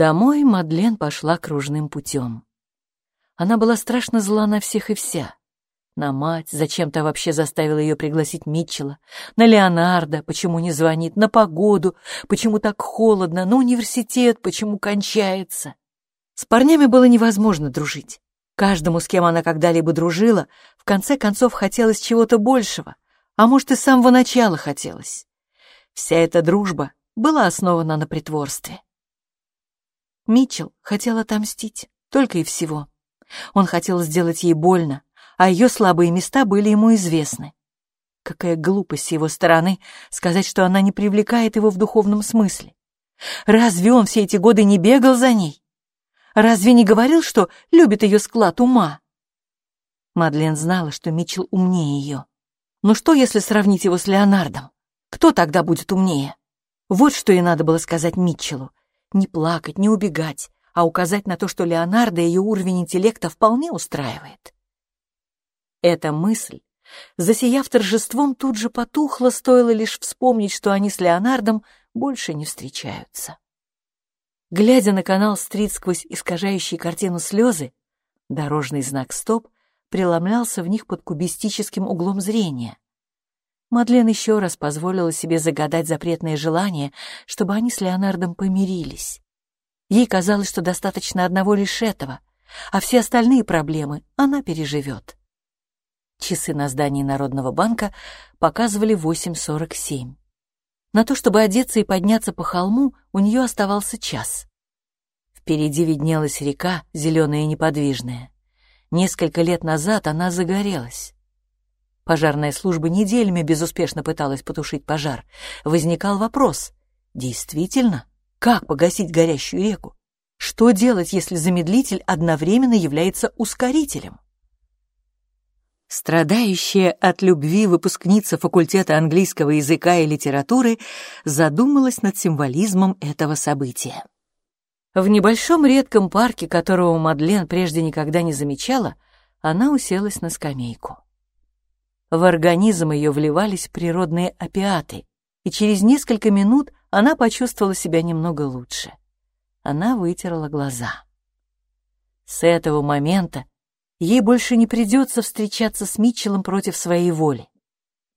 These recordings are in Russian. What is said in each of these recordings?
Домой Мадлен пошла кружным путем. Она была страшно зла на всех и вся. На мать, зачем-то вообще заставила ее пригласить Митчелла, на Леонардо, почему не звонит, на погоду, почему так холодно, на университет, почему кончается. С парнями было невозможно дружить. Каждому, с кем она когда-либо дружила, в конце концов хотелось чего-то большего, а может и с самого начала хотелось. Вся эта дружба была основана на притворстве. Митчелл хотел отомстить, только и всего. Он хотел сделать ей больно, а ее слабые места были ему известны. Какая глупость с его стороны сказать, что она не привлекает его в духовном смысле. Разве он все эти годы не бегал за ней? Разве не говорил, что любит ее склад ума? Мадлен знала, что Митчелл умнее ее. Но что, если сравнить его с Леонардом? Кто тогда будет умнее? Вот что ей надо было сказать Митчеллу. Не плакать, не убегать, а указать на то, что Леонардо ее уровень интеллекта вполне устраивает. Эта мысль, засияв торжеством, тут же потухла, стоило лишь вспомнить, что они с Леонардом больше не встречаются. Глядя на канал «Стрит» сквозь искажающие картину слезы, дорожный знак «Стоп» преломлялся в них под кубистическим углом зрения. Мадлен еще раз позволила себе загадать запретное желание, чтобы они с Леонардом помирились. Ей казалось, что достаточно одного лишь этого, а все остальные проблемы она переживет. Часы на здании Народного банка показывали 8.47. На то, чтобы одеться и подняться по холму, у нее оставался час. Впереди виднелась река, зеленая и неподвижная. Несколько лет назад она загорелась. Пожарная служба неделями безуспешно пыталась потушить пожар. Возникал вопрос, действительно, как погасить горящую реку? Что делать, если замедлитель одновременно является ускорителем? Страдающая от любви выпускница факультета английского языка и литературы задумалась над символизмом этого события. В небольшом редком парке, которого Мадлен прежде никогда не замечала, она уселась на скамейку. В организм ее вливались природные опиаты, и через несколько минут она почувствовала себя немного лучше. Она вытерла глаза. С этого момента ей больше не придется встречаться с Митчеллом против своей воли.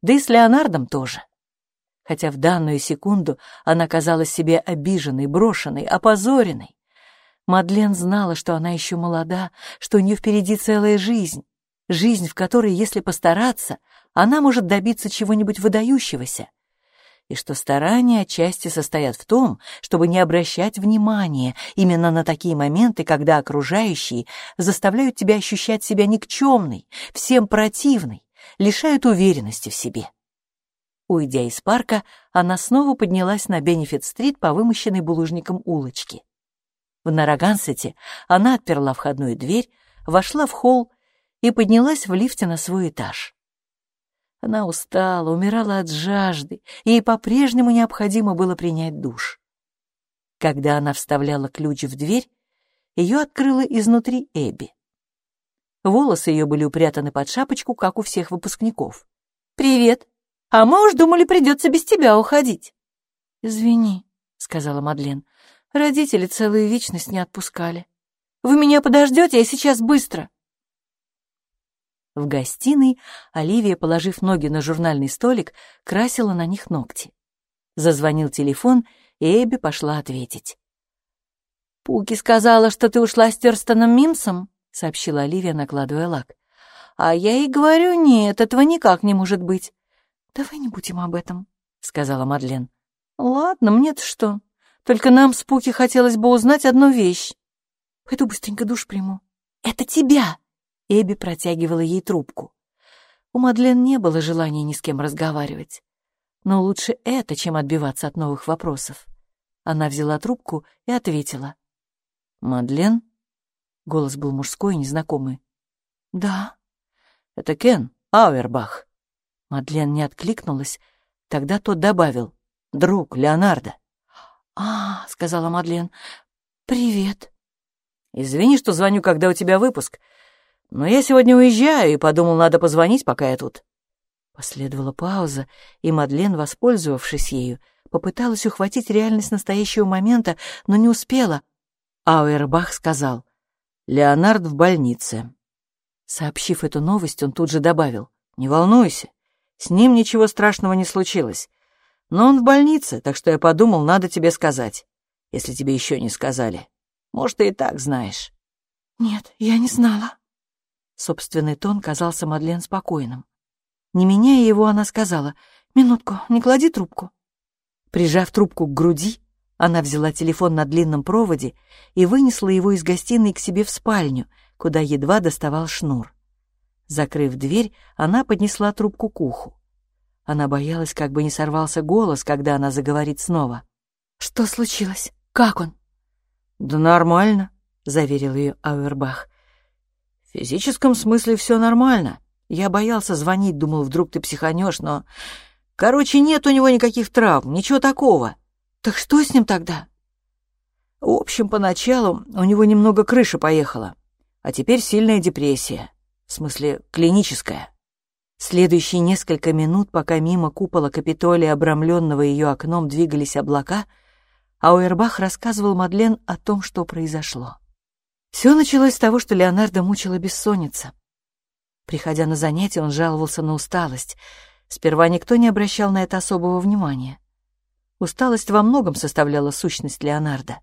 Да и с Леонардом тоже. Хотя в данную секунду она казалась себе обиженной, брошенной, опозоренной. Мадлен знала, что она еще молода, что у нее впереди целая жизнь. Жизнь, в которой, если постараться, она может добиться чего-нибудь выдающегося, и что старания отчасти состоят в том, чтобы не обращать внимания именно на такие моменты, когда окружающие заставляют тебя ощущать себя никчемной, всем противной, лишают уверенности в себе. Уйдя из парка, она снова поднялась на Бенефит-стрит по вымощенной булыжником улочке. В Нарагансете она отперла входную дверь, вошла в холл и поднялась в лифте на свой этаж. Она устала, умирала от жажды, ей по-прежнему необходимо было принять душ. Когда она вставляла ключ в дверь, ее открыла изнутри Эбби. Волосы ее были упрятаны под шапочку, как у всех выпускников. «Привет! А мы уж думали, придется без тебя уходить». «Извини», — сказала Мадлен, — «родители целую вечность не отпускали. Вы меня подождете, я сейчас быстро». В гостиной Оливия, положив ноги на журнальный столик, красила на них ногти. Зазвонил телефон, и Эбби пошла ответить. «Пуки сказала, что ты ушла с Терстоном Мимсом», — сообщила Оливия, накладывая лак. «А я ей говорю, нет, этого никак не может быть». «Давай не будем об этом», — сказала Мадлен. «Ладно, мне-то что. Только нам с Пуки хотелось бы узнать одну вещь. Пойду быстренько душ приму». «Это тебя!» Эбби протягивала ей трубку. У Мадлен не было желания ни с кем разговаривать. Но лучше это, чем отбиваться от новых вопросов. Она взяла трубку и ответила. «Мадлен?» Голос был мужской, незнакомый. «Да». «Это Кен Ауэрбах». Мадлен не откликнулась. Тогда тот добавил. «Друг Леонардо». «А, — сказала Мадлен, — привет». «Извини, что звоню, когда у тебя выпуск. Но я сегодня уезжаю и подумал, надо позвонить, пока я тут». Последовала пауза, и Мадлен, воспользовавшись ею, попыталась ухватить реальность настоящего момента, но не успела. Ауэрбах сказал, «Леонард в больнице». Сообщив эту новость, он тут же добавил, «Не волнуйся, с ним ничего страшного не случилось. Но он в больнице, так что я подумал, надо тебе сказать, если тебе еще не сказали. Может, ты и так знаешь». «Нет, я не знала». Собственный тон казался Мадлен спокойным. Не меняя его, она сказала, «Минутку, не клади трубку». Прижав трубку к груди, она взяла телефон на длинном проводе и вынесла его из гостиной к себе в спальню, куда едва доставал шнур. Закрыв дверь, она поднесла трубку к уху. Она боялась, как бы не сорвался голос, когда она заговорит снова. «Что случилось? Как он?» «Да нормально», — заверил ее Ауэрбах. «В физическом смысле все нормально. Я боялся звонить, думал, вдруг ты психанешь, но... Короче, нет у него никаких травм, ничего такого». «Так что с ним тогда?» В общем, поначалу у него немного крыша поехала, а теперь сильная депрессия. В смысле, клиническая. Следующие несколько минут, пока мимо купола Капитолия, обрамленного ее окном, двигались облака — Ауэрбах рассказывал Мадлен о том, что произошло. Все началось с того, что Леонардо мучила бессонница. Приходя на занятия, он жаловался на усталость. Сперва никто не обращал на это особого внимания. Усталость во многом составляла сущность Леонардо.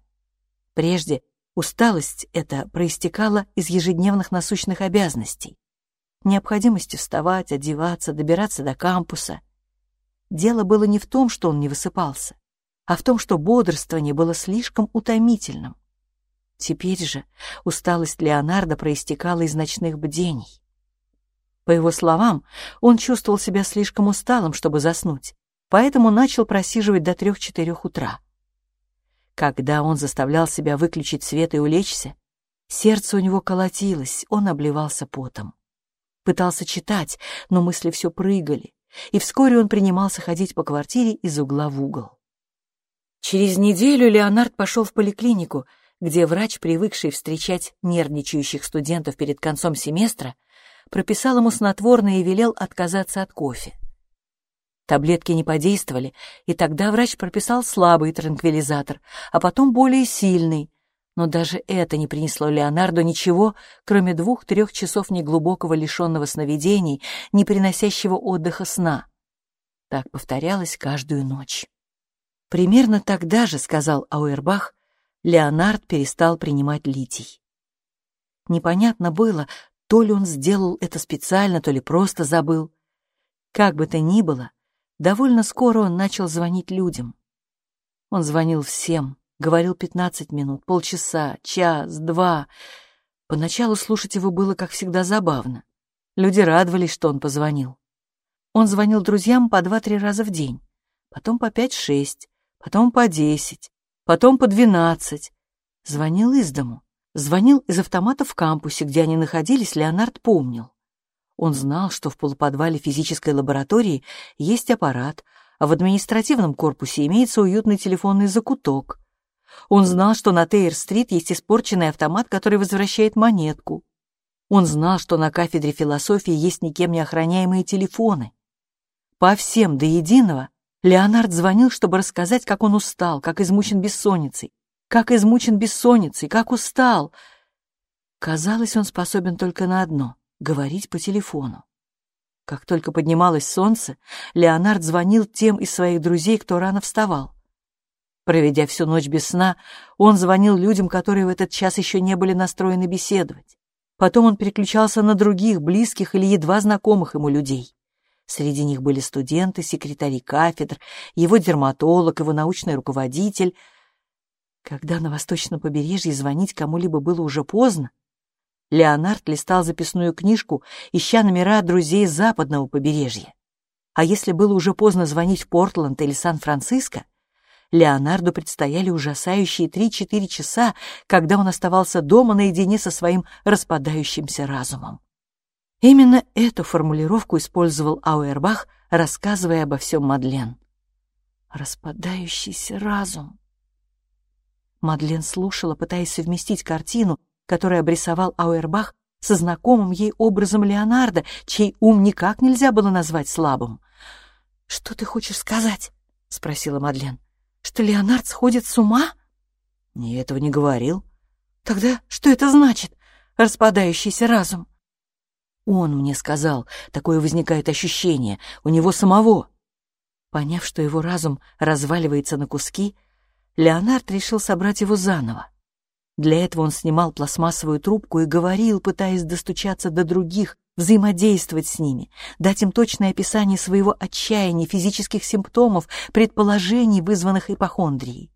Прежде усталость эта проистекала из ежедневных насущных обязанностей. Необходимости вставать, одеваться, добираться до кампуса. Дело было не в том, что он не высыпался а в том, что бодрствование было слишком утомительным. Теперь же усталость Леонардо проистекала из ночных бдений. По его словам, он чувствовал себя слишком усталым, чтобы заснуть, поэтому начал просиживать до трех-четырех утра. Когда он заставлял себя выключить свет и улечься, сердце у него колотилось, он обливался потом. Пытался читать, но мысли все прыгали, и вскоре он принимался ходить по квартире из угла в угол. Через неделю Леонард пошел в поликлинику, где врач, привыкший встречать нервничающих студентов перед концом семестра, прописал ему снотворное и велел отказаться от кофе. Таблетки не подействовали, и тогда врач прописал слабый транквилизатор, а потом более сильный, но даже это не принесло Леонарду ничего, кроме двух-трех часов неглубокого лишенного сновидений, не приносящего отдыха сна. Так повторялось каждую ночь. Примерно тогда же, сказал Ауэрбах, Леонард перестал принимать литий. Непонятно было, то ли он сделал это специально, то ли просто забыл. Как бы то ни было, довольно скоро он начал звонить людям. Он звонил всем, говорил 15 минут, полчаса, час, два. Поначалу слушать его было, как всегда, забавно. Люди радовались, что он позвонил. Он звонил друзьям по два-три раза в день, потом по пять-шесть, потом по десять, потом по двенадцать. Звонил из дому. Звонил из автомата в кампусе, где они находились, Леонард помнил. Он знал, что в полуподвале физической лаборатории есть аппарат, а в административном корпусе имеется уютный телефонный закуток. Он знал, что на Тейр-стрит есть испорченный автомат, который возвращает монетку. Он знал, что на кафедре философии есть никем не охраняемые телефоны. По всем до единого Леонард звонил, чтобы рассказать, как он устал, как измучен бессонницей, как измучен бессонницей, как устал. Казалось, он способен только на одно — говорить по телефону. Как только поднималось солнце, Леонард звонил тем из своих друзей, кто рано вставал. Проведя всю ночь без сна, он звонил людям, которые в этот час еще не были настроены беседовать. Потом он переключался на других, близких или едва знакомых ему людей. Среди них были студенты, секретари кафедр, его дерматолог, его научный руководитель. Когда на восточном побережье звонить кому-либо было уже поздно, Леонард листал записную книжку, ища номера друзей западного побережья. А если было уже поздно звонить в Портленд или Сан-Франциско, Леонарду предстояли ужасающие три-четыре часа, когда он оставался дома наедине со своим распадающимся разумом. Именно эту формулировку использовал Ауэрбах, рассказывая обо всем Мадлен. «Распадающийся разум». Мадлен слушала, пытаясь совместить картину, которую обрисовал Ауэрбах, со знакомым ей образом Леонардо, чей ум никак нельзя было назвать слабым. «Что ты хочешь сказать?» — спросила Мадлен. «Что Леонард сходит с ума?» «Не этого не говорил. Тогда что это значит, распадающийся разум? Он мне сказал, такое возникает ощущение, у него самого. Поняв, что его разум разваливается на куски, Леонард решил собрать его заново. Для этого он снимал пластмассовую трубку и говорил, пытаясь достучаться до других, взаимодействовать с ними, дать им точное описание своего отчаяния, физических симптомов, предположений, вызванных ипохондрией.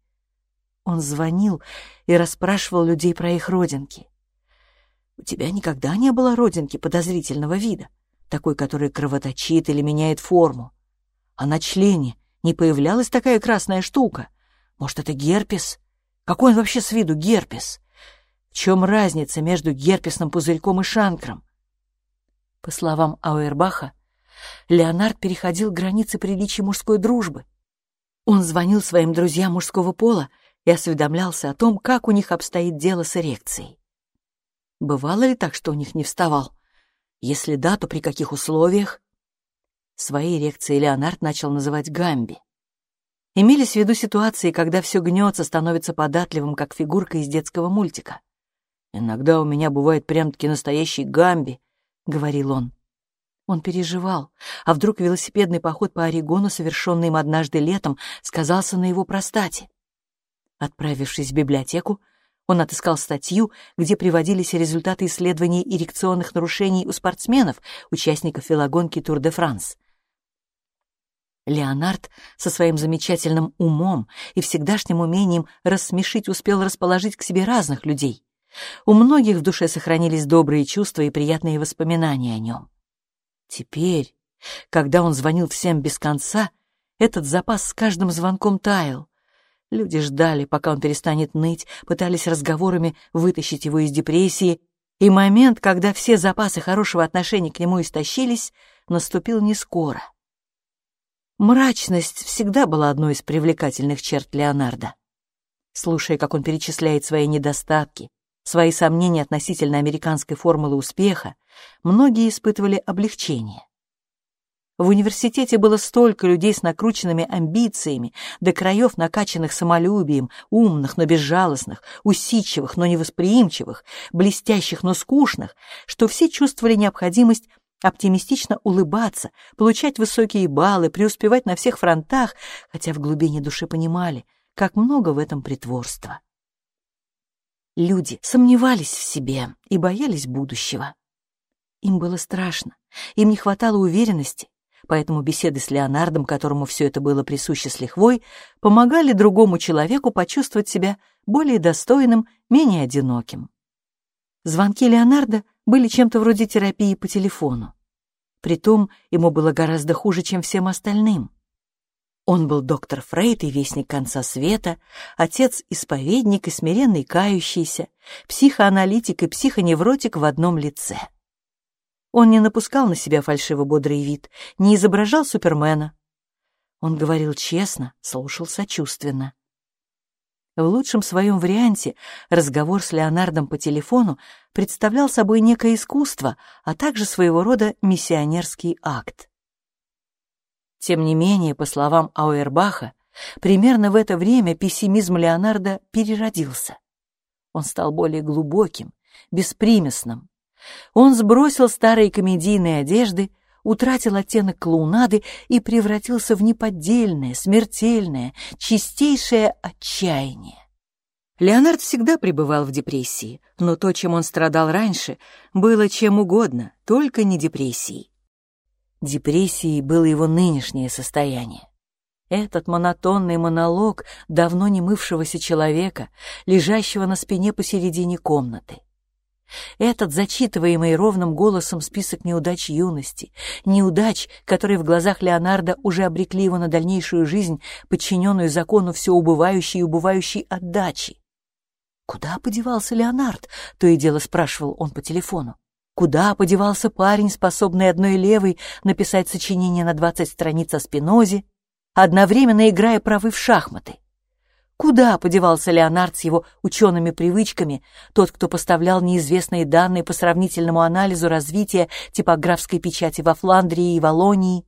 Он звонил и расспрашивал людей про их родинки. «У тебя никогда не было родинки подозрительного вида, такой, которая кровоточит или меняет форму. А на члене не появлялась такая красная штука? Может, это герпес? Какой он вообще с виду герпес? В чем разница между герпесным пузырьком и шанкром? По словам Ауэрбаха, Леонард переходил границы приличий мужской дружбы. Он звонил своим друзьям мужского пола и осведомлялся о том, как у них обстоит дело с эрекцией. Бывало ли так, что у них не вставал? Если да, то при каких условиях? Свои эрекции Леонард начал называть гамби. Имелись в виду ситуации, когда все гнется, становится податливым, как фигурка из детского мультика. Иногда у меня бывает прям-таки настоящий гамби, — говорил он. Он переживал, а вдруг велосипедный поход по Орегону, совершенный им однажды летом, сказался на его простате. Отправившись в библиотеку, он отыскал статью, где приводились результаты исследований эрекционных нарушений у спортсменов, участников велогонки Тур-де-Франс. Леонард со своим замечательным умом и всегдашним умением рассмешить успел расположить к себе разных людей. У многих в душе сохранились добрые чувства и приятные воспоминания о нем. Теперь, когда он звонил всем без конца, этот запас с каждым звонком таял. Люди ждали, пока он перестанет ныть, пытались разговорами вытащить его из депрессии, и момент, когда все запасы хорошего отношения к нему истощились, наступил не скоро. Мрачность всегда была одной из привлекательных черт Леонардо. Слушая, как он перечисляет свои недостатки, Свои сомнения относительно американской формулы успеха многие испытывали облегчение. В университете было столько людей с накрученными амбициями, до краев накачанных самолюбием, умных, но безжалостных, усидчивых, но невосприимчивых, блестящих, но скучных, что все чувствовали необходимость оптимистично улыбаться, получать высокие баллы, преуспевать на всех фронтах, хотя в глубине души понимали, как много в этом притворства. Люди сомневались в себе и боялись будущего. Им было страшно, им не хватало уверенности, поэтому беседы с Леонардом, которому все это было присуще с лихвой, помогали другому человеку почувствовать себя более достойным, менее одиноким. Звонки Леонарда были чем-то вроде терапии по телефону. Притом ему было гораздо хуже, чем всем остальным. Он был доктор Фрейд и вестник конца света, отец-исповедник и смиренный кающийся, психоаналитик и психоневротик в одном лице. Он не напускал на себя фальшиво-бодрый вид, не изображал Супермена. Он говорил честно, слушал сочувственно. В лучшем своем варианте разговор с Леонардом по телефону представлял собой некое искусство, а также своего рода миссионерский акт. Тем не менее, по словам Ауэрбаха, примерно в это время пессимизм Леонардо переродился. Он стал более глубоким, беспримесным. Он сбросил старые комедийные одежды, утратил оттенок клоунады и превратился в неподдельное, смертельное, чистейшее отчаяние. Леонард всегда пребывал в депрессии, но то, чем он страдал раньше, было чем угодно, только не депрессией. Депрессией было его нынешнее состояние. Этот монотонный монолог давно не мывшегося человека, лежащего на спине посередине комнаты. Этот зачитываемый ровным голосом список неудач юности, неудач, которые в глазах Леонардо уже обрекли его на дальнейшую жизнь, подчиненную закону все убывающей и убывающей отдачи. «Куда подевался Леонард?» — то и дело спрашивал он по телефону. Куда подевался парень, способный одной левой написать сочинение на двадцать страниц о Спинозе, одновременно играя правы в шахматы? Куда подевался Леонард с его учеными привычками, тот, кто поставлял неизвестные данные по сравнительному анализу развития типографской печати во Фландрии и Волонии?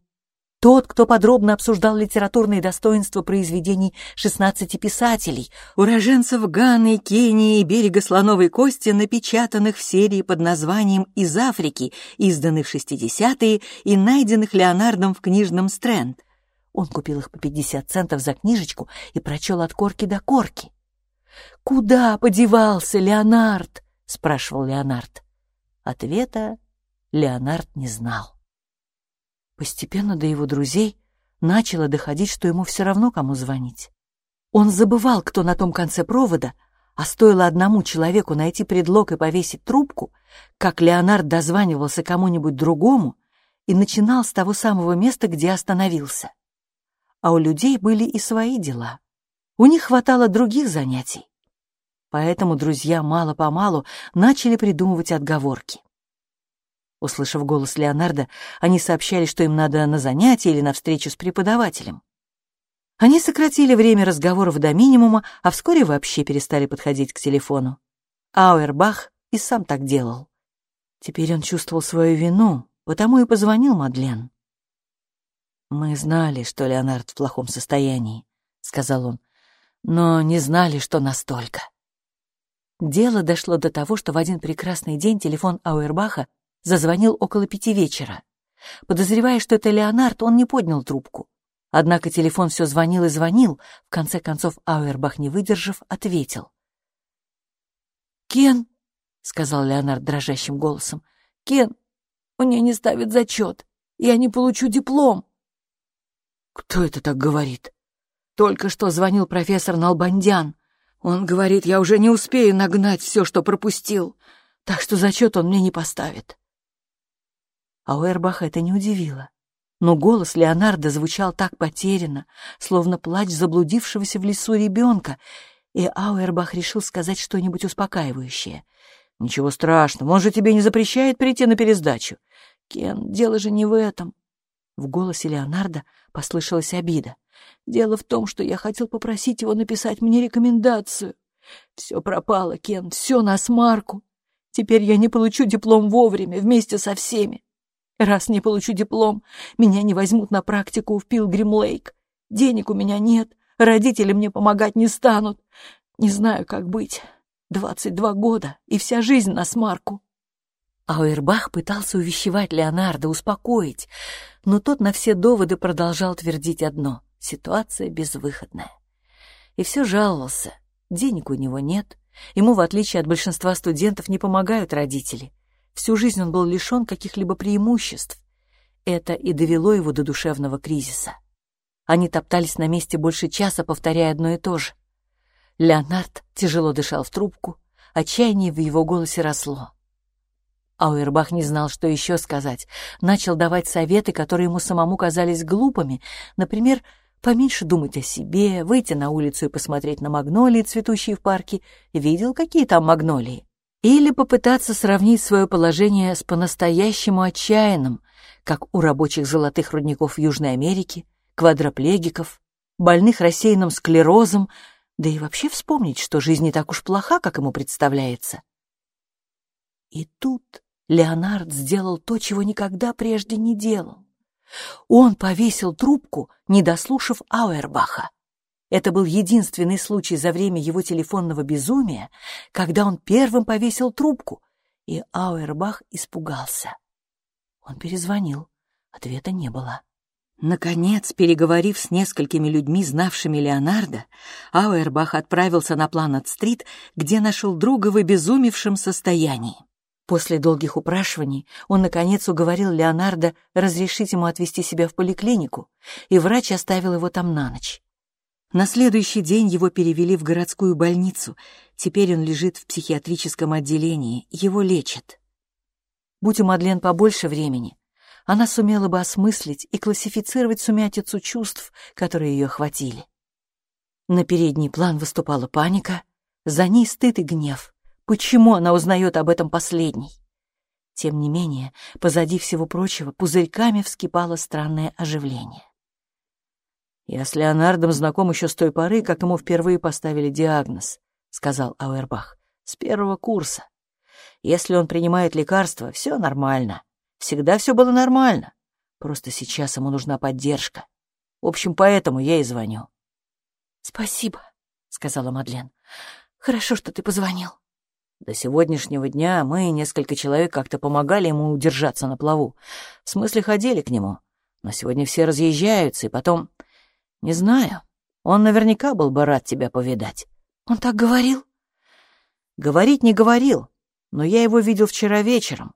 Тот, кто подробно обсуждал литературные достоинства произведений 16 писателей, уроженцев Ганы, Кении и берега Слоновой Кости, напечатанных в серии под названием «Из Африки», изданных в 60-е и найденных Леонардом в книжном Стрэнд. Он купил их по 50 центов за книжечку и прочел от корки до корки. «Куда подевался Леонард?» — спрашивал Леонард. Ответа Леонард не знал. Постепенно до его друзей начало доходить, что ему все равно, кому звонить. Он забывал, кто на том конце провода, а стоило одному человеку найти предлог и повесить трубку, как Леонард дозванивался кому-нибудь другому и начинал с того самого места, где остановился. А у людей были и свои дела. У них хватало других занятий. Поэтому друзья мало-помалу начали придумывать отговорки. Услышав голос Леонардо, они сообщали, что им надо на занятие или на встречу с преподавателем. Они сократили время разговоров до минимума, а вскоре вообще перестали подходить к телефону. Ауэрбах и сам так делал. Теперь он чувствовал свою вину, потому и позвонил Мадлен. «Мы знали, что Леонард в плохом состоянии», — сказал он, «но не знали, что настолько». Дело дошло до того, что в один прекрасный день телефон Ауэрбаха зазвонил около пяти вечера. Подозревая, что это Леонард, он не поднял трубку. Однако телефон все звонил и звонил, в конце концов Ауэрбах, не выдержав, ответил. «Кен», — сказал Леонард дрожащим голосом, — «Кен, мне не ставят зачет, я не получу диплом». «Кто это так говорит?» «Только что звонил профессор Налбандян. Он говорит, я уже не успею нагнать все, что пропустил, так что зачет он мне не поставит». Ауэрбаха это не удивило. Но голос Леонардо звучал так потерянно, словно плач заблудившегося в лесу ребенка, и Ауэрбах решил сказать что-нибудь успокаивающее. «Ничего страшного, он же тебе не запрещает прийти на пересдачу». «Кен, дело же не в этом». В голосе Леонардо послышалась обида. «Дело в том, что я хотел попросить его написать мне рекомендацию. Все пропало, Кен, все на смарку. Теперь я не получу диплом вовремя, вместе со всеми. Раз не получу диплом, меня не возьмут на практику в Пилгрим-Лейк. Денег у меня нет, родители мне помогать не станут. Не знаю, как быть. Двадцать два года, и вся жизнь на смарку. Ауэрбах пытался увещевать Леонардо, успокоить, но тот на все доводы продолжал твердить одно — ситуация безвыходная. И все жаловался. Денег у него нет, ему, в отличие от большинства студентов, не помогают родители. Всю жизнь он был лишен каких-либо преимуществ. Это и довело его до душевного кризиса. Они топтались на месте больше часа, повторяя одно и то же. Леонард тяжело дышал в трубку, отчаяние в его голосе росло. Ауэрбах не знал, что еще сказать. Начал давать советы, которые ему самому казались глупыми. Например, поменьше думать о себе, выйти на улицу и посмотреть на магнолии, цветущие в парке. Видел, какие там магнолии? или попытаться сравнить свое положение с по-настоящему отчаянным, как у рабочих золотых рудников Южной Америки, квадроплегиков, больных рассеянным склерозом, да и вообще вспомнить, что жизнь не так уж плоха, как ему представляется. И тут Леонард сделал то, чего никогда прежде не делал. Он повесил трубку, не дослушав Ауэрбаха. Это был единственный случай за время его телефонного безумия, когда он первым повесил трубку, и Ауэрбах испугался. Он перезвонил. Ответа не было. Наконец, переговорив с несколькими людьми, знавшими Леонардо, Ауэрбах отправился на Планет-стрит, где нашел друга в обезумевшем состоянии. После долгих упрашиваний он, наконец, уговорил Леонардо разрешить ему отвезти себя в поликлинику, и врач оставил его там на ночь. На следующий день его перевели в городскую больницу. Теперь он лежит в психиатрическом отделении, его лечат. Будь у Мадлен побольше времени, она сумела бы осмыслить и классифицировать сумятицу чувств, которые ее охватили. На передний план выступала паника, за ней стыд и гнев. Почему она узнает об этом последней? Тем не менее, позади всего прочего пузырьками вскипало странное оживление. «Я с Леонардом знаком еще с той поры, как ему впервые поставили диагноз», — сказал Ауэрбах. «С первого курса. Если он принимает лекарства, все нормально. Всегда все было нормально. Просто сейчас ему нужна поддержка. В общем, поэтому я и звоню. «Спасибо», — сказала Мадлен. «Хорошо, что ты позвонил». До сегодняшнего дня мы, несколько человек, как-то помогали ему удержаться на плаву. В смысле, ходили к нему. Но сегодня все разъезжаются, и потом... Не знаю. Он наверняка был бы рад тебя повидать. Он так говорил? Говорить не говорил, но я его видел вчера вечером.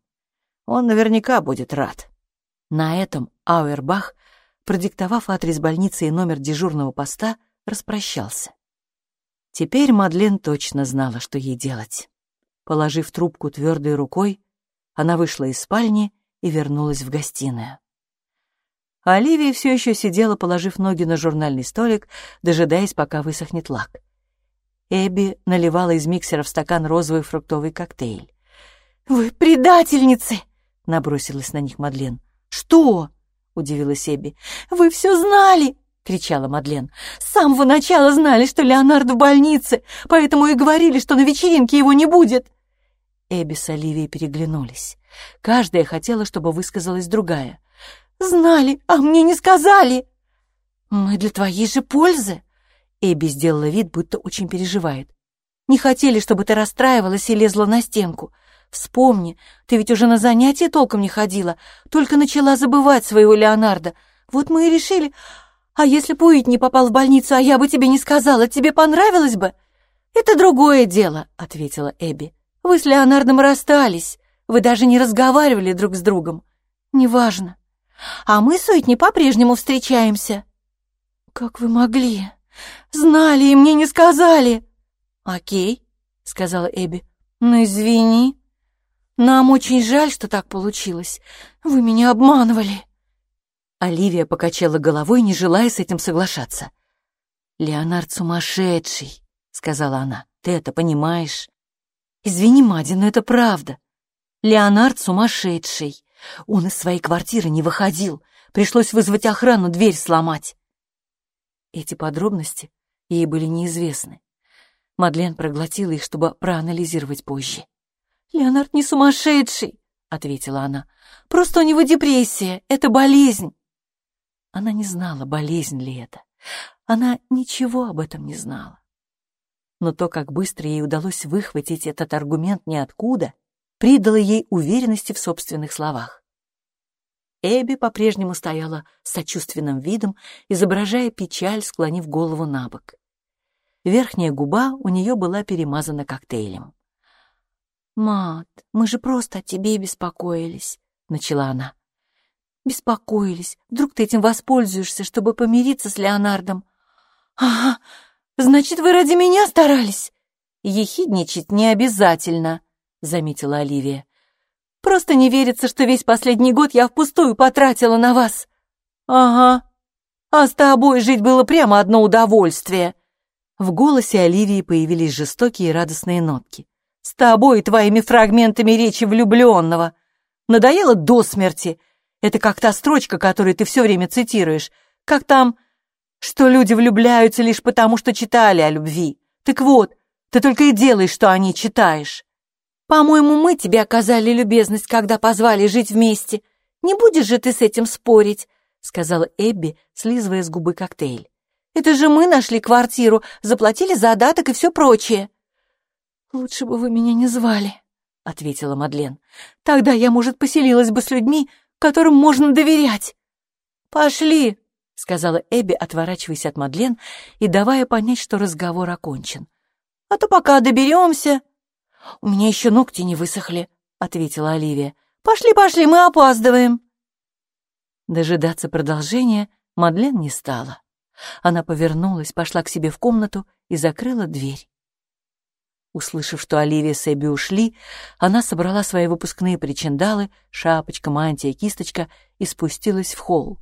Он наверняка будет рад. На этом Ауэрбах, продиктовав адрес больницы и номер дежурного поста, распрощался. Теперь Мадлен точно знала, что ей делать. Положив трубку твердой рукой, она вышла из спальни и вернулась в гостиную. Оливия все еще сидела, положив ноги на журнальный столик, дожидаясь, пока высохнет лак. Эбби наливала из миксера в стакан розовый фруктовый коктейль. «Вы предательницы!» — набросилась на них Мадлен. «Что?» — удивилась Эбби. «Вы все знали!» — кричала Мадлен. «С самого начала знали, что Леонард в больнице, поэтому и говорили, что на вечеринке его не будет!» Эбби с Оливией переглянулись. Каждая хотела, чтобы высказалась другая. «Знали, а мне не сказали!» «Мы для твоей же пользы!» Эбби сделала вид, будто очень переживает. «Не хотели, чтобы ты расстраивалась и лезла на стенку. Вспомни, ты ведь уже на занятия толком не ходила, только начала забывать своего Леонарда. Вот мы и решили, а если бы Уит не попал в больницу, а я бы тебе не сказала, тебе понравилось бы?» «Это другое дело», — ответила Эбби. «Вы с Леонардом расстались. Вы даже не разговаривали друг с другом. Неважно. А мы с Уитни по-прежнему встречаемся». «Как вы могли? Знали и мне не сказали». «Окей», — сказала Эбби. «Ну, извини. Нам очень жаль, что так получилось. Вы меня обманывали». Оливия покачала головой, не желая с этим соглашаться. «Леонард сумасшедший», — сказала она. «Ты это понимаешь?» «Извини, Мади, но это правда. Леонард сумасшедший. Он из своей квартиры не выходил. Пришлось вызвать охрану, дверь сломать». Эти подробности ей были неизвестны. Мадлен проглотила их, чтобы проанализировать позже. «Леонард не сумасшедший», — ответила она. «Просто у него депрессия, это болезнь». Она не знала, болезнь ли это. Она ничего об этом не знала. Но то, как быстро ей удалось выхватить этот аргумент ниоткуда, придало ей уверенности в собственных словах. Эбби по-прежнему стояла с сочувственным видом, изображая печаль, склонив голову на бок. Верхняя губа у нее была перемазана коктейлем. «Мат, мы же просто о тебе беспокоились», — начала она. Беспокоились. Вдруг ты этим воспользуешься, чтобы помириться с Леонардом. Ага, значит, вы ради меня старались? Ехидничать не обязательно, заметила Оливия. Просто не верится, что весь последний год я впустую потратила на вас. Ага. А с тобой жить было прямо одно удовольствие. В голосе Оливии появились жестокие и радостные нотки. С тобой и твоими фрагментами речи влюбленного. Надоело до смерти — это как та строчка, которую ты все время цитируешь. Как там, что люди влюбляются лишь потому, что читали о любви. Так вот, ты только и делаешь, что они читаешь. По-моему, мы тебе оказали любезность, когда позвали жить вместе. Не будешь же ты с этим спорить, сказала Эбби, слизывая с губы коктейль. Это же мы нашли квартиру, заплатили задаток и все прочее. Лучше бы вы меня не звали, ответила Мадлен. Тогда я, может, поселилась бы с людьми, которым можно доверять. «Пошли», — сказала Эбби, отворачиваясь от Мадлен и давая понять, что разговор окончен. «А то пока доберемся...» «У меня еще ногти не высохли», — ответила Оливия. «Пошли, пошли, мы опаздываем». Дожидаться продолжения Мадлен не стала. Она повернулась, пошла к себе в комнату и закрыла дверь. Услышав, что Оливия с Эбби ушли, она собрала свои выпускные причиндалы, шапочка, мантия, кисточка и спустилась в холл.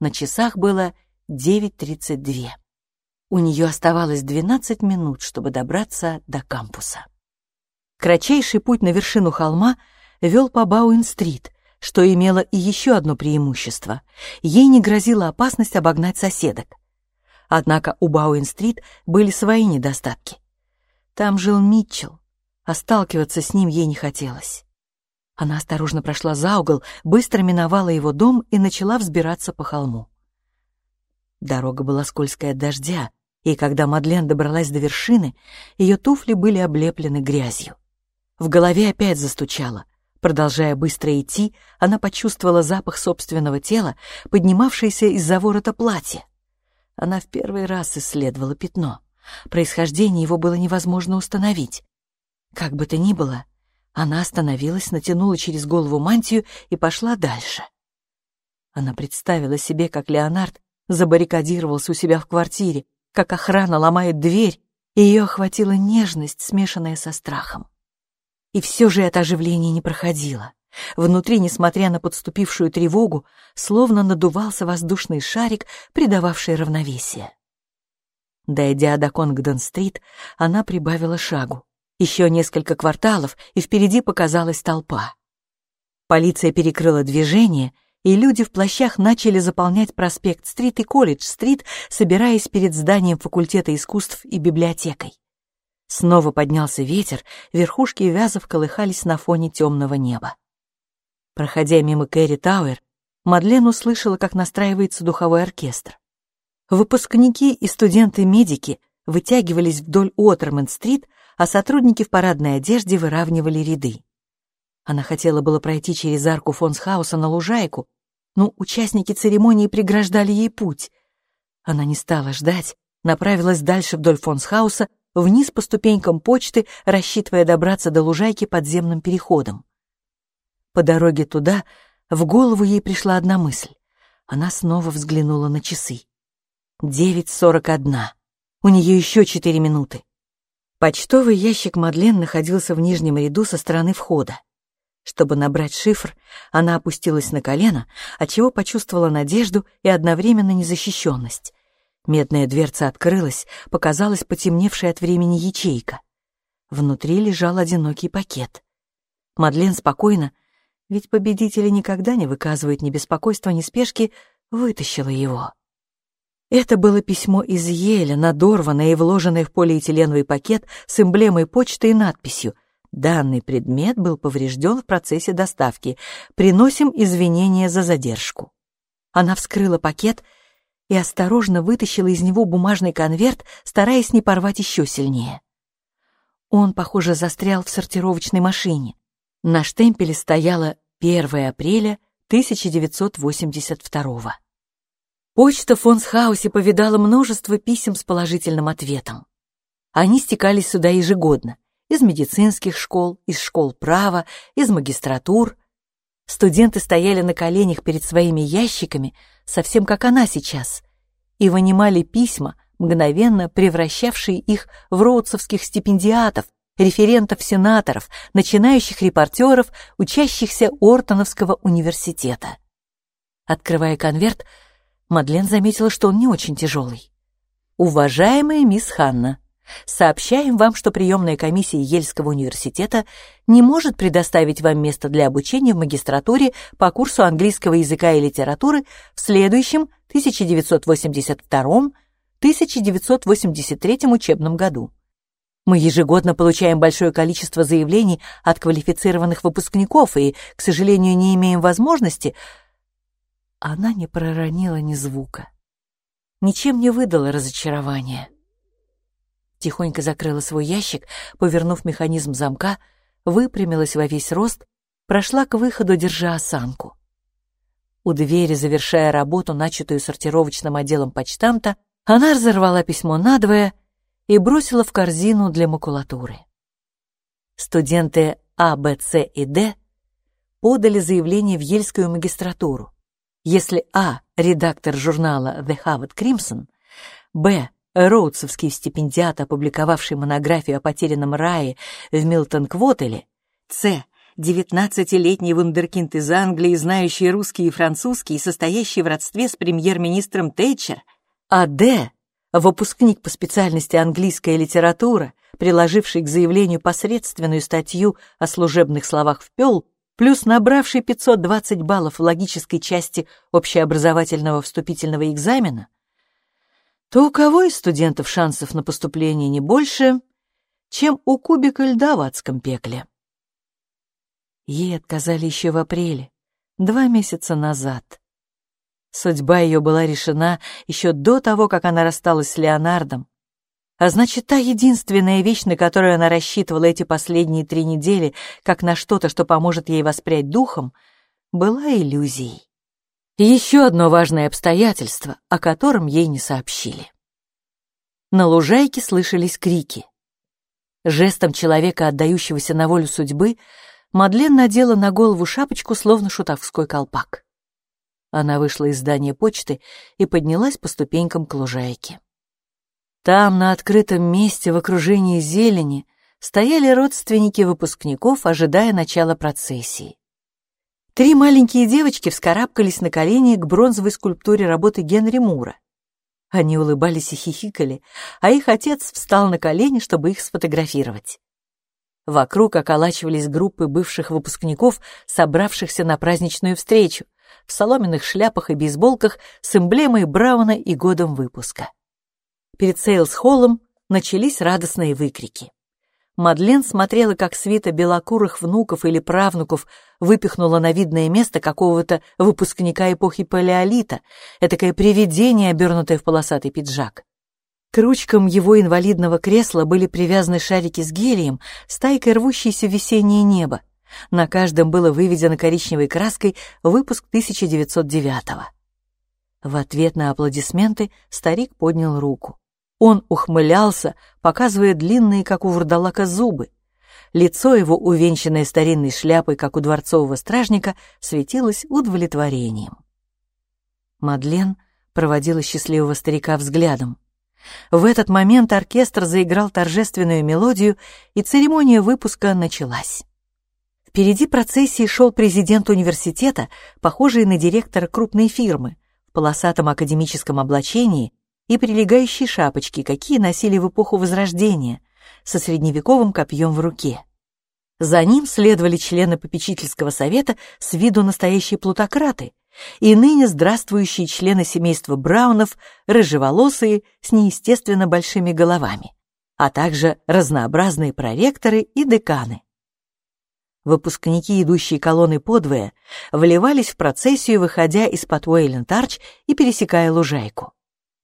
На часах было 9.32. У нее оставалось 12 минут, чтобы добраться до кампуса. Кратчайший путь на вершину холма вел по Бауин-стрит, что имело и еще одно преимущество. Ей не грозила опасность обогнать соседок. Однако у Бауин-стрит были свои недостатки — там жил Митчелл, а сталкиваться с ним ей не хотелось. Она осторожно прошла за угол, быстро миновала его дом и начала взбираться по холму. Дорога была скользкая от дождя, и когда Мадлен добралась до вершины, ее туфли были облеплены грязью. В голове опять застучало. Продолжая быстро идти, она почувствовала запах собственного тела, поднимавшийся из-за ворота платья. Она в первый раз исследовала пятно. Происхождение его было невозможно установить. Как бы то ни было, она остановилась, натянула через голову мантию и пошла дальше. Она представила себе, как Леонард забаррикадировался у себя в квартире, как охрана ломает дверь, и ее охватила нежность, смешанная со страхом. И все же это оживление не проходило. Внутри, несмотря на подступившую тревогу, словно надувался воздушный шарик, придававший равновесие. Дойдя до Конгдон-стрит, она прибавила шагу. Еще несколько кварталов, и впереди показалась толпа. Полиция перекрыла движение, и люди в плащах начали заполнять проспект-стрит и колледж-стрит, собираясь перед зданием факультета искусств и библиотекой. Снова поднялся ветер, верхушки вязов колыхались на фоне темного неба. Проходя мимо Кэрри Тауэр, Мадлен услышала, как настраивается духовой оркестр. Выпускники и студенты-медики вытягивались вдоль Уотермен-стрит, а сотрудники в парадной одежде выравнивали ряды. Она хотела было пройти через арку Фонсхауса на лужайку, но участники церемонии преграждали ей путь. Она не стала ждать, направилась дальше вдоль Фонсхауса, вниз по ступенькам почты, рассчитывая добраться до лужайки подземным переходом. По дороге туда в голову ей пришла одна мысль. Она снова взглянула на часы. Девять сорок одна. У нее еще четыре минуты. Почтовый ящик Мадлен находился в нижнем ряду со стороны входа. Чтобы набрать шифр, она опустилась на колено, отчего почувствовала надежду и одновременно незащищенность. Медная дверца открылась, показалась потемневшая от времени ячейка. Внутри лежал одинокий пакет. Мадлен спокойно, ведь победители никогда не выказывают ни беспокойства, ни спешки, вытащила его. Это было письмо из Еля, надорванное и вложенное в полиэтиленовый пакет с эмблемой почты и надписью «Данный предмет был поврежден в процессе доставки. Приносим извинения за задержку». Она вскрыла пакет и осторожно вытащила из него бумажный конверт, стараясь не порвать еще сильнее. Он, похоже, застрял в сортировочной машине. На штемпеле стояло 1 апреля 1982 года. Почта в Фонсхаусе повидала множество писем с положительным ответом. Они стекались сюда ежегодно, из медицинских школ, из школ права, из магистратур. Студенты стояли на коленях перед своими ящиками, совсем как она сейчас, и вынимали письма, мгновенно превращавшие их в роудсовских стипендиатов, референтов-сенаторов, начинающих репортеров, учащихся Ортоновского университета. Открывая конверт, Мадлен заметила, что он не очень тяжелый. «Уважаемая мисс Ханна, сообщаем вам, что приемная комиссия Ельского университета не может предоставить вам место для обучения в магистратуре по курсу английского языка и литературы в следующем 1982-1983 учебном году. Мы ежегодно получаем большое количество заявлений от квалифицированных выпускников и, к сожалению, не имеем возможности она не проронила ни звука. Ничем не выдала разочарования. Тихонько закрыла свой ящик, повернув механизм замка, выпрямилась во весь рост, прошла к выходу, держа осанку. У двери, завершая работу, начатую сортировочным отделом почтамта, она разорвала письмо надвое и бросила в корзину для макулатуры. Студенты А, Б, С и Д подали заявление в Ельскую магистратуру. Если А. редактор журнала The Harvard Crimson, Б. Роудсовский стипендиат, опубликовавший монографию о потерянном рае в Милтон-Квотеле, С. Девятнадцатилетний вундеркинд из Англии, знающий русский и французский, и состоящий в родстве с премьер-министром Тэтчер, а Д. Выпускник по специальности английская литература, приложивший к заявлению посредственную статью о служебных словах в пёл, плюс набравший 520 баллов в логической части общеобразовательного вступительного экзамена, то у кого из студентов шансов на поступление не больше, чем у кубика льда в адском пекле. Ей отказали еще в апреле, два месяца назад. Судьба ее была решена еще до того, как она рассталась с Леонардом. А значит, та единственная вещь, на которую она рассчитывала эти последние три недели, как на что-то, что поможет ей воспрять духом, была иллюзией. Еще одно важное обстоятельство, о котором ей не сообщили. На лужайке слышались крики. Жестом человека, отдающегося на волю судьбы, Мадлен надела на голову шапочку, словно шутовской колпак. Она вышла из здания почты и поднялась по ступенькам к лужайке. Там, на открытом месте, в окружении зелени, стояли родственники выпускников, ожидая начала процессии. Три маленькие девочки вскарабкались на колени к бронзовой скульптуре работы Генри Мура. Они улыбались и хихикали, а их отец встал на колени, чтобы их сфотографировать. Вокруг околачивались группы бывших выпускников, собравшихся на праздничную встречу, в соломенных шляпах и бейсболках с эмблемой Брауна и годом выпуска. Перед Сейлс-холлом начались радостные выкрики. Мадлен смотрела, как свита белокурых внуков или правнуков выпихнула на видное место какого-то выпускника эпохи палеолита, этакое привидение, обернутое в полосатый пиджак. К ручкам его инвалидного кресла были привязаны шарики с гелием, стайкой рвущейся в весеннее небо. На каждом было выведено коричневой краской выпуск 1909-го. В ответ на аплодисменты старик поднял руку. Он ухмылялся, показывая длинные, как у вурдалака, зубы. Лицо его, увенчанное старинной шляпой, как у дворцового стражника, светилось удовлетворением. Мадлен проводила счастливого старика взглядом. В этот момент оркестр заиграл торжественную мелодию, и церемония выпуска началась. Впереди процессии шел президент университета, похожий на директора крупной фирмы, в полосатом академическом облачении и прилегающей шапочки, какие носили в эпоху Возрождения, со средневековым копьем в руке. За ним следовали члены попечительского совета с виду настоящие плутократы и ныне здравствующие члены семейства Браунов, рыжеволосые, с неестественно большими головами, а также разнообразные проректоры и деканы. Выпускники, идущие колонны подвое, вливались в процессию, выходя из-под Уэйленд-Арч и пересекая лужайку.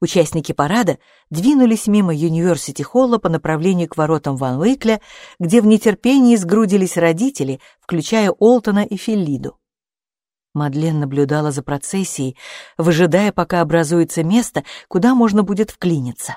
Участники парада двинулись мимо Юниверсити-холла по направлению к воротам Ван Уикля, где в нетерпении сгрудились родители, включая Олтона и Филлиду. Мадлен наблюдала за процессией, выжидая, пока образуется место, куда можно будет вклиниться.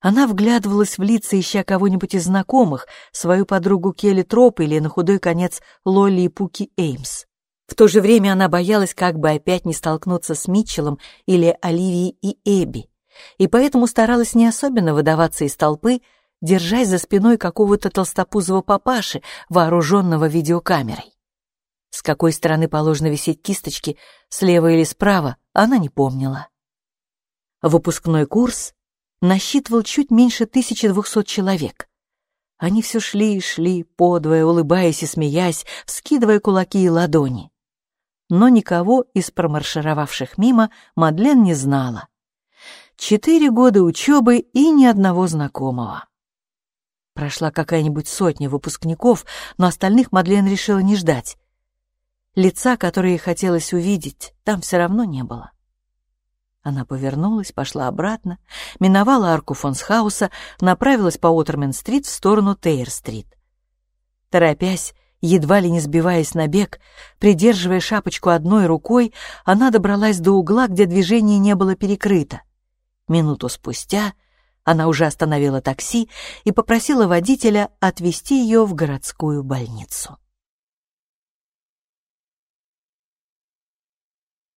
Она вглядывалась в лица, ища кого-нибудь из знакомых, свою подругу Келли Троп или, на худой конец, Лолли и Пуки Эймс. В то же время она боялась, как бы опять не столкнуться с Митчеллом или Оливией и Эбби, и поэтому старалась не особенно выдаваться из толпы, держась за спиной какого-то толстопузого папаши, вооруженного видеокамерой. С какой стороны положено висеть кисточки, слева или справа, она не помнила. Выпускной курс насчитывал чуть меньше 1200 человек. Они все шли и шли, подвое, улыбаясь и смеясь, вскидывая кулаки и ладони. Но никого из промаршировавших мимо Мадлен не знала. Четыре года учебы и ни одного знакомого. Прошла какая-нибудь сотня выпускников, но остальных Мадлен решила не ждать. Лица, которые хотелось увидеть, там все равно не было. Она повернулась, пошла обратно, миновала арку Фонсхауса, направилась по Уотермен-стрит в сторону Тейр-стрит. Торопясь, едва ли не сбиваясь на бег, придерживая шапочку одной рукой, она добралась до угла, где движение не было перекрыто. Минуту спустя она уже остановила такси и попросила водителя отвезти ее в городскую больницу.